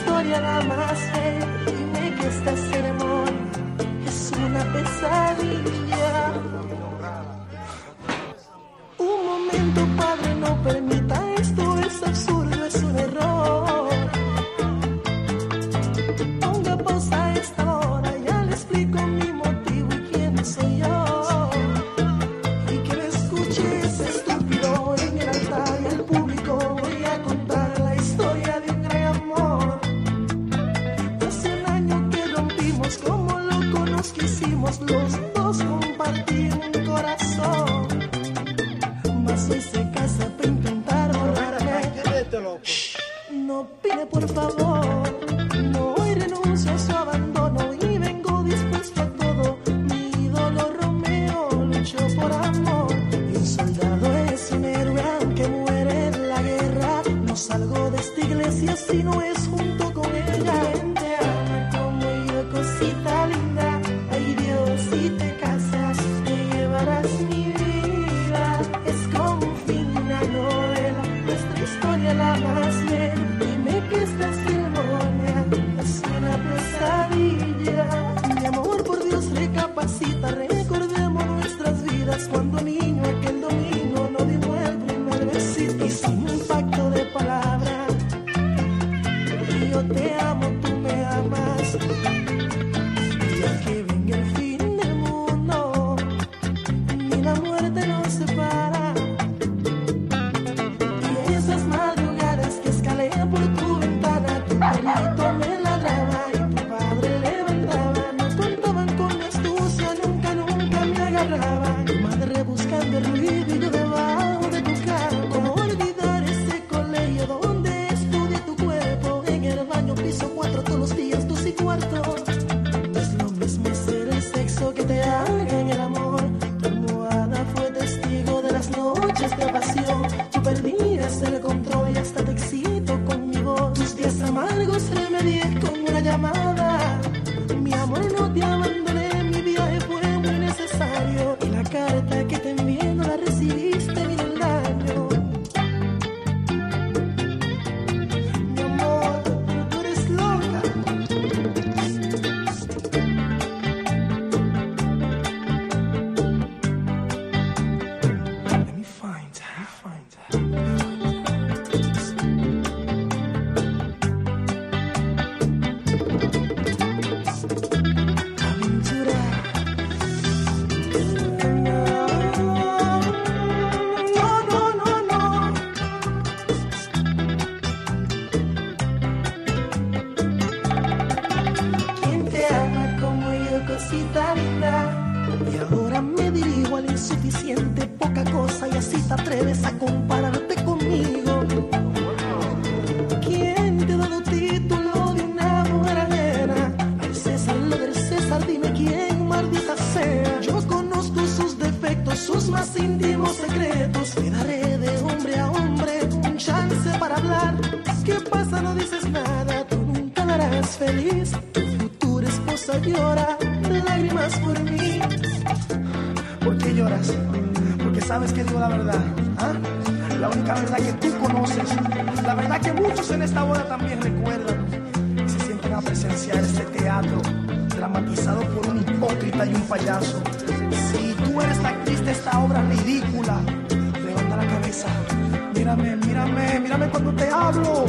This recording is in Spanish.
historia da más fe. Dime que esta ceremonia es una pesadilla. Un momento, padre, no permita esto, es absurdo, es un error. Ponga pausa a esta hora, ya le explico mi motivo y quién soy yo. Y que me escuches esto. Los dos compartir un corazón. Mas hoy se casa para intentar volverme. No pide por favor, no hoy renuncio a su abandono y vengo dispuesto a todo. Mi ídolo Romeo luchó por amor y un soldado es un héroe aunque muere en la guerra. No salgo de esta iglesia si no es junto con ella. Te ama como yo, cosita te amo, tú me amas. Con insuficiente, poca cosa, y así te atreves a compararte conmigo. ¿Quién te ha dado título de una mujer ajena? Al César lo del César, dime quién, maldita sea. Yo conozco sus defectos, sus más íntimos secretos. Le daré de hombre a hombre un chance para hablar. ¿Qué pasa? No dices nada, tú nunca me harás feliz. Tu futura esposa llora, lágrimas por mí. ¿Por qué lloras? Porque sabes que digo la verdad. ¿ah? La única verdad que tú conoces. La verdad que muchos en esta boda también recuerdan. Se sienten a presenciar este teatro dramatizado por un hipócrita y un payaso. Si tú eres la actriz de esta obra ridícula, levanta la cabeza. Mírame, mírame, mírame cuando te hablo.